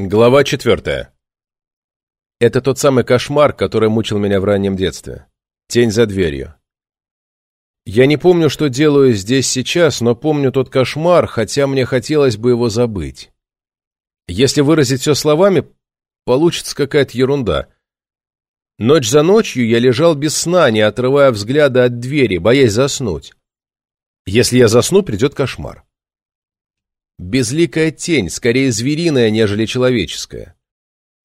Глава четвертая. Это тот самый кошмар, который мучил меня в раннем детстве. Тень за дверью. Я не помню, что делаю здесь сейчас, но помню тот кошмар, хотя мне хотелось бы его забыть. Если выразить все словами, получится какая-то ерунда. Ночь за ночью я лежал без сна, не отрывая взгляда от двери, боясь заснуть. Если я засну, придет кошмар. Безликая тень, скорее звериная, нежели человеческая.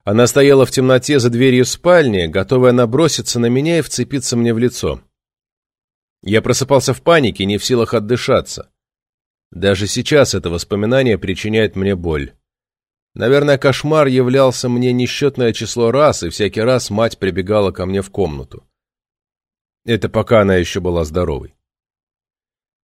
Она стояла в темноте за дверью спальни, готовая наброситься на меня и вцепиться мне в лицо. Я просыпался в панике, не в силах отдышаться. Даже сейчас это воспоминание причиняет мне боль. Наверное, кошмар являлся мне несчетное число раз, и всякий раз мать прибегала ко мне в комнату. Это пока она еще была здоровой.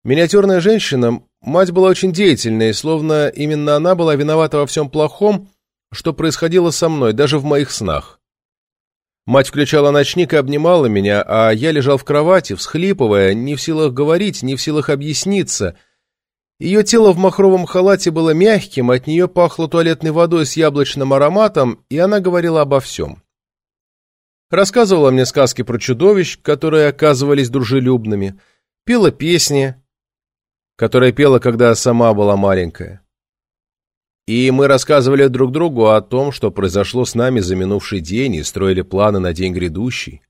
Миниатюрная женщина Мать была очень деятельной, словно именно она была виновата во всем плохом, что происходило со мной, даже в моих снах. Мать включала ночник и обнимала меня, а я лежал в кровати, всхлипывая, не в силах говорить, не в силах объясниться. Ее тело в махровом халате было мягким, от нее пахло туалетной водой с яблочным ароматом, и она говорила обо всем. Рассказывала мне сказки про чудовищ, которые оказывались дружелюбными, пела песни, которая пела, когда сама была маленькая. И мы рассказывали друг другу о том, что произошло с нами за минувший день, и строили планы на день грядущий.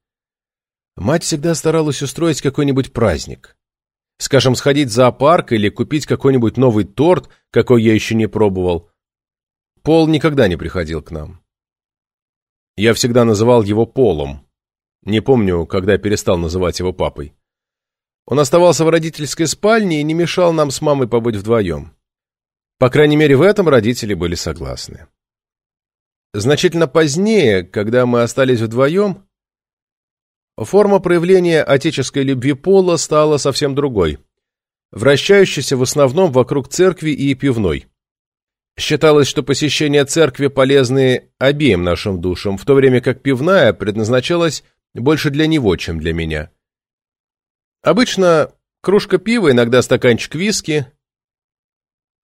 Мать всегда старалась устроить какой-нибудь праздник. Скажем, сходить в зоопарк или купить какой-нибудь новый торт, какой я еще не пробовал. Пол никогда не приходил к нам. Я всегда называл его Полом. Не помню, когда перестал называть его папой. Он оставался в родительской спальне и не мешал нам с мамой побыть вдвоем. По крайней мере, в этом родители были согласны. Значительно позднее, когда мы остались вдвоем, форма проявления отеческой любви Пола стала совсем другой, вращающейся в основном вокруг церкви и пивной. Считалось, что посещение церкви полезны обеим нашим душам, в то время как пивная предназначалась больше для него, чем для меня. Обычно кружка пива, иногда стаканчик виски.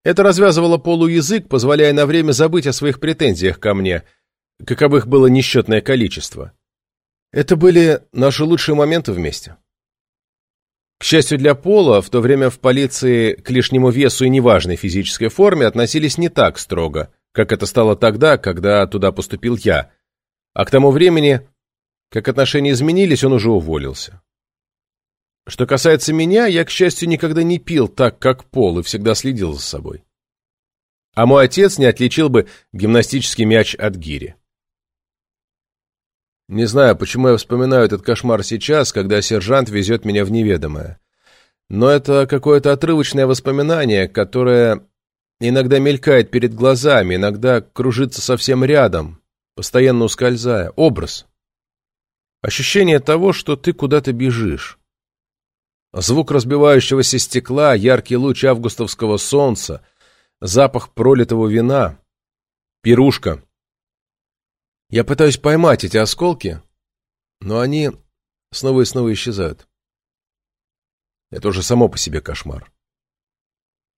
Это развязывало Полу язык, позволяя на время забыть о своих претензиях ко мне, каковых было несчетное количество. Это были наши лучшие моменты вместе. К счастью для Пола, в то время в полиции к лишнему весу и неважной физической форме относились не так строго, как это стало тогда, когда туда поступил я. А к тому времени, как отношения изменились, он уже уволился. Что касается меня, я, к счастью, никогда не пил так, как Пол, и всегда следил за собой. А мой отец не отличил бы гимнастический мяч от гири. Не знаю, почему я вспоминаю этот кошмар сейчас, когда сержант везет меня в неведомое. Но это какое-то отрывочное воспоминание, которое иногда мелькает перед глазами, иногда кружится совсем рядом, постоянно ускользая. Образ. Ощущение того, что ты куда-то бежишь. Звук разбивающегося стекла, яркий луч августовского солнца, запах пролитого вина. Пирушка. Я пытаюсь поймать эти осколки, но они снова и снова исчезают. Это уже само по себе кошмар.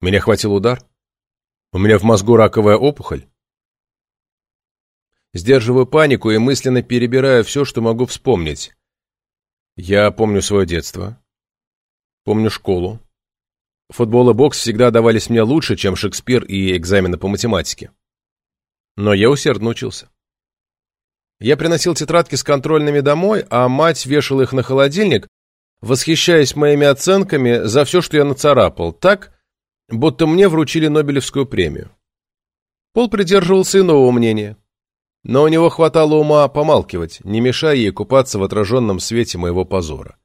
Меня хватил удар? У меня в мозгу раковая опухоль? Сдерживаю панику и мысленно перебираю все, что могу вспомнить. Я помню свое детство. Помню школу. Футбол и бокс всегда давались мне лучше, чем Шекспир и экзамены по математике. Но я усердно учился. Я приносил тетрадки с контрольными домой, а мать вешала их на холодильник, восхищаясь моими оценками за все, что я нацарапал, так, будто мне вручили Нобелевскую премию. Пол придерживался иного мнения, но у него хватало ума помалкивать, не мешая ей купаться в отраженном свете моего позора.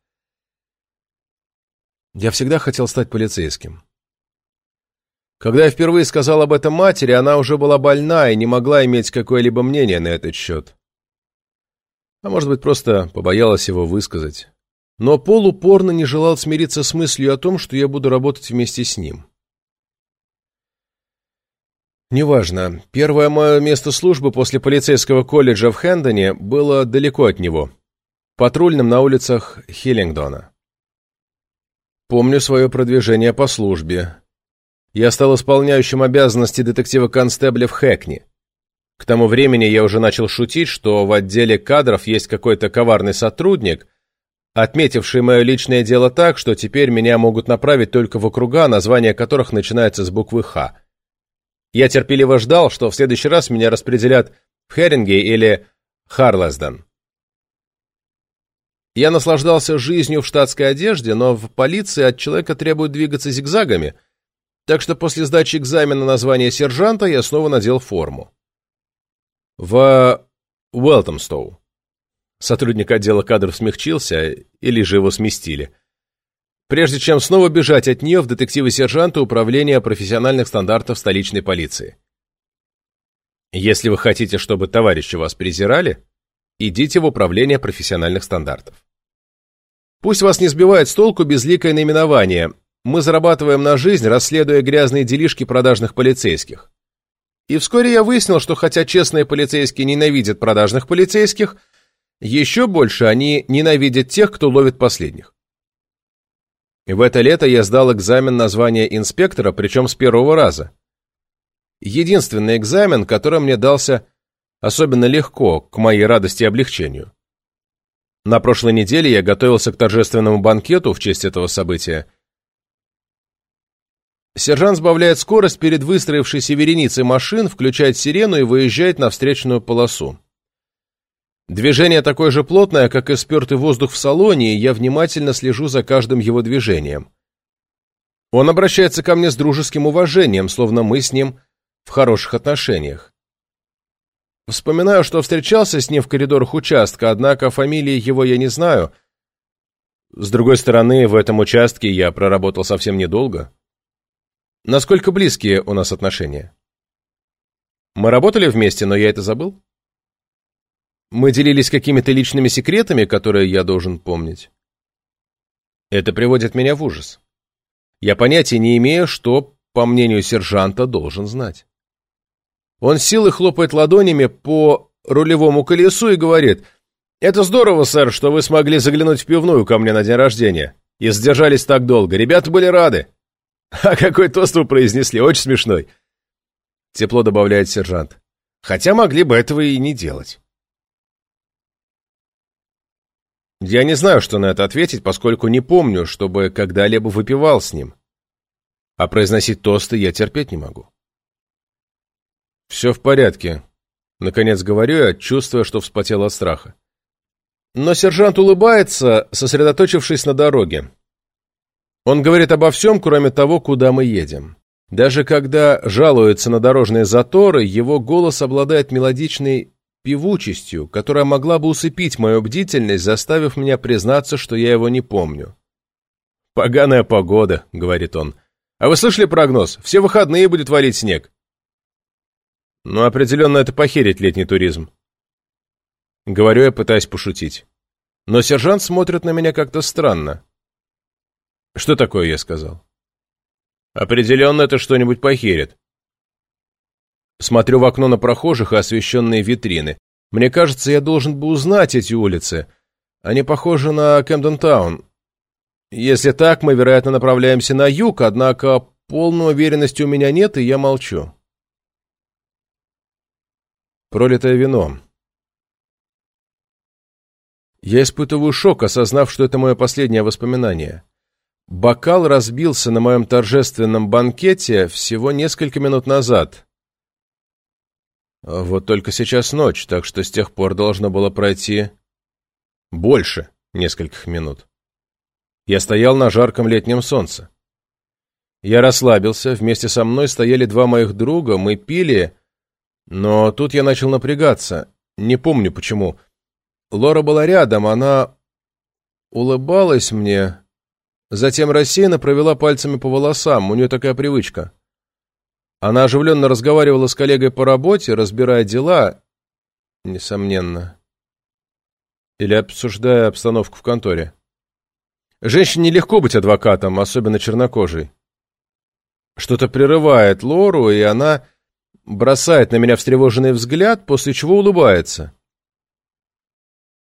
Я всегда хотел стать полицейским. Когда я впервые сказал об этом матери, она уже была больна и не могла иметь какое-либо мнение на этот счет. А может быть, просто побоялась его высказать. Но Пол упорно не желал смириться с мыслью о том, что я буду работать вместе с ним. Неважно. Первое мое место службы после полицейского колледжа в Хэндоне было далеко от него, патрульным на улицах Хиллингдона. Помню свое продвижение по службе. Я стал исполняющим обязанности детектива-констебля в Хэкни. К тому времени я уже начал шутить, что в отделе кадров есть какой-то коварный сотрудник, отметивший мое личное дело так, что теперь меня могут направить только в округа, название которых начинается с буквы «Х». Я терпеливо ждал, что в следующий раз меня распределят в Херинге или Харлесден. Я наслаждался жизнью в штатской одежде, но в полиции от человека требуют двигаться зигзагами, так что после сдачи экзамена на звание сержанта я снова надел форму в Уэлтомстоу. Сотрудник отдела кадров смягчился, или же его сместили. Прежде чем снова бежать от нее в детективы-сержанта Управления профессиональных стандартов столичной полиции. Если вы хотите, чтобы товарищи вас презирали, идите в Управление профессиональных стандартов. Пусть вас не сбивает с толку безликое наименование. Мы зарабатываем на жизнь, расследуя грязные делишки продажных полицейских. И вскоре я выяснил, что хотя честные полицейские ненавидят продажных полицейских, еще больше они ненавидят тех, кто ловит последних. В это лето я сдал экзамен на звание инспектора, причем с первого раза. Единственный экзамен, который мне дался особенно легко, к моей радости и облегчению. На прошлой неделе я готовился к торжественному банкету в честь этого события, Сержант сбавляет скорость перед выстроившейся вереницей машин, включает сирену и выезжает на встречную полосу. Движение такое же плотное, как и спертый воздух в салоне, и я внимательно слежу за каждым его движением. Он обращается ко мне с дружеским уважением, словно мы с ним в хороших отношениях. Вспоминаю, что встречался с ним в коридорах участка, однако фамилии его я не знаю. С другой стороны, в этом участке я проработал совсем недолго. Насколько близкие у нас отношения? Мы работали вместе, но я это забыл? Мы делились какими-то личными секретами, которые я должен помнить? Это приводит меня в ужас. Я понятия не имею, что, по мнению сержанта, должен знать. Он силой хлопает ладонями по рулевому колесу и говорит, «Это здорово, сэр, что вы смогли заглянуть в пивную ко мне на день рождения и сдержались так долго. Ребята были рады. «А какой тост вы произнесли, очень смешной!» Тепло добавляет сержант. «Хотя могли бы этого и не делать». Я не знаю, что на это ответить, поскольку не помню, чтобы когда-либо выпивал с ним. А произносить тосты я терпеть не могу. «Все в порядке», — наконец говорю я, чувствуя, что вспотел от страха. Но сержант улыбается, сосредоточившись на дороге. Он говорит обо всем, кроме того, куда мы едем. Даже когда жалуется на дорожные заторы, его голос обладает мелодичной певучестью, которая могла бы усыпить мою бдительность, заставив меня признаться, что я его не помню. «Поганая погода», — говорит он. «А вы слышали прогноз? Все выходные будет валить снег». «Ну, определенно это похерить летний туризм». Говорю я, пытаясь пошутить. Но сержант смотрит на меня как-то странно. Что такое я сказал? Определенно это что-нибудь похерит. Смотрю в окно на прохожих и освещенные витрины. Мне кажется, я должен бы узнать эти улицы. Они похожи на Кэмден-таун. Если так, мы, вероятно, направляемся на юг, однако полной уверенности у меня нет, и я молчу. Пролитое вино. Я испытываю шок, осознав, что это мое последнее воспоминание. Бокал разбился на моем торжественном банкете всего несколько минут назад. Вот только сейчас ночь, так что с тех пор должно было пройти больше нескольких минут. Я стоял на жарком летнем солнце. Я расслабился, вместе со мной стояли два моих друга, мы пили, но тут я начал напрягаться, не помню почему. Лора была рядом, она улыбалась мне, Затем рассеянно провела пальцами по волосам, у нее такая привычка. Она оживленно разговаривала с коллегой по работе, разбирая дела, несомненно, или обсуждая обстановку в конторе. Женщине нелегко быть адвокатом, особенно чернокожей. Что-то прерывает Лору, и она бросает на меня встревоженный взгляд, после чего улыбается.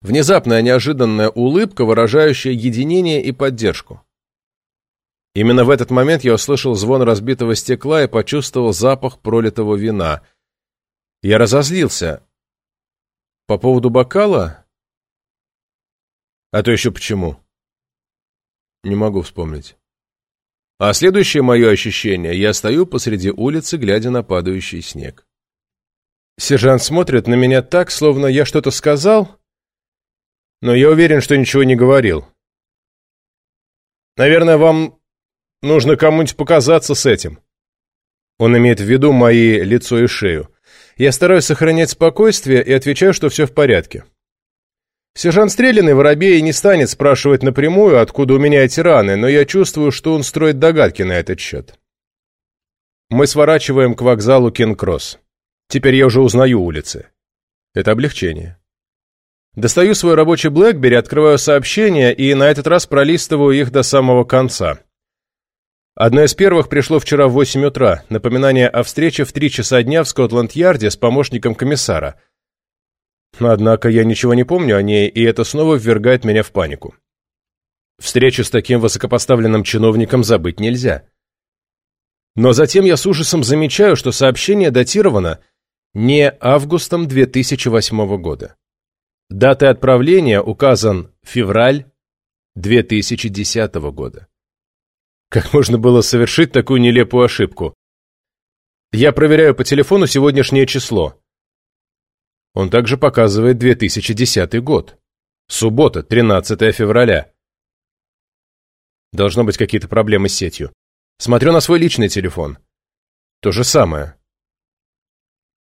Внезапная неожиданная улыбка, выражающая единение и поддержку. Именно в этот момент я услышал звон разбитого стекла и почувствовал запах пролитого вина. Я разозлился. По поводу бокала? А то еще почему? Не могу вспомнить. А следующее мое ощущение, я стою посреди улицы, глядя на падающий снег. Сержант смотрит на меня так, словно я что-то сказал, но я уверен, что ничего не говорил. Наверное, вам нужно кому-нибудь показаться с этим. Он имеет в виду мои лицо и шею. Я стараюсь сохранять спокойствие и отвечаю, что все в порядке. Сержант Стреляный воробей не станет спрашивать напрямую, откуда у меня эти раны, но я чувствую, что он строит догадки на этот счет. Мы сворачиваем к вокзалу Кинг-Кросс. Теперь я уже узнаю улицы. Это облегчение. Достаю свой рабочий BlackBerry, открываю сообщения и на этот раз пролистываю их до самого конца. Одно из первых пришло вчера в 8 утра, напоминание о встрече в 3 часа дня в Скотланд-Ярде с помощником комиссара. Однако я ничего не помню о ней, и это снова ввергает меня в панику. Встречу с таким высокопоставленным чиновником забыть нельзя. Но затем я с ужасом замечаю, что сообщение датировано не августом 2008 года. Датой отправления указан февраль 2010 года. Как можно было совершить такую нелепую ошибку? Я проверяю по телефону сегодняшнее число. Он также показывает 2010 год. Суббота, 13 февраля. Должно быть какие-то проблемы с сетью. Смотрю на свой личный телефон. То же самое.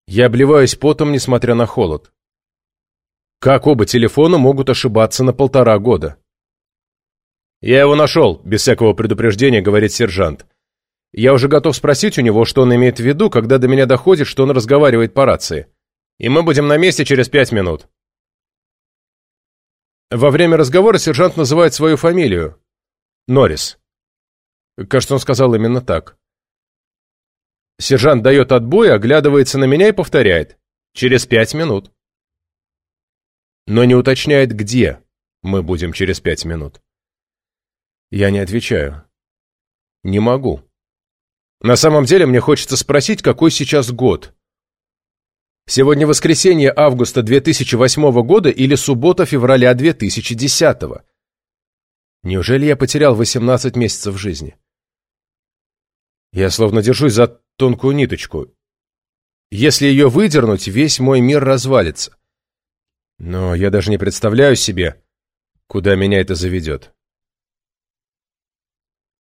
Я обливаюсь потом, несмотря на холод. Как оба телефона могут ошибаться на полтора года? «Я его нашел», — без всякого предупреждения говорит сержант. Я уже готов спросить у него, что он имеет в виду, когда до меня доходит, что он разговаривает по рации. И мы будем на месте через пять минут. Во время разговора сержант называет свою фамилию. Норрис. Кажется, он сказал именно так. Сержант дает отбой, оглядывается на меня и повторяет. Через пять минут. Но не уточняет, где мы будем через пять минут. Я не отвечаю. Не могу. На самом деле мне хочется спросить, какой сейчас год. Сегодня воскресенье августа 2008 года или суббота февраля 2010. Неужели я потерял 18 месяцев жизни? Я словно держусь за тонкую ниточку. Если ее выдернуть, весь мой мир развалится. Но я даже не представляю себе, куда меня это заведет.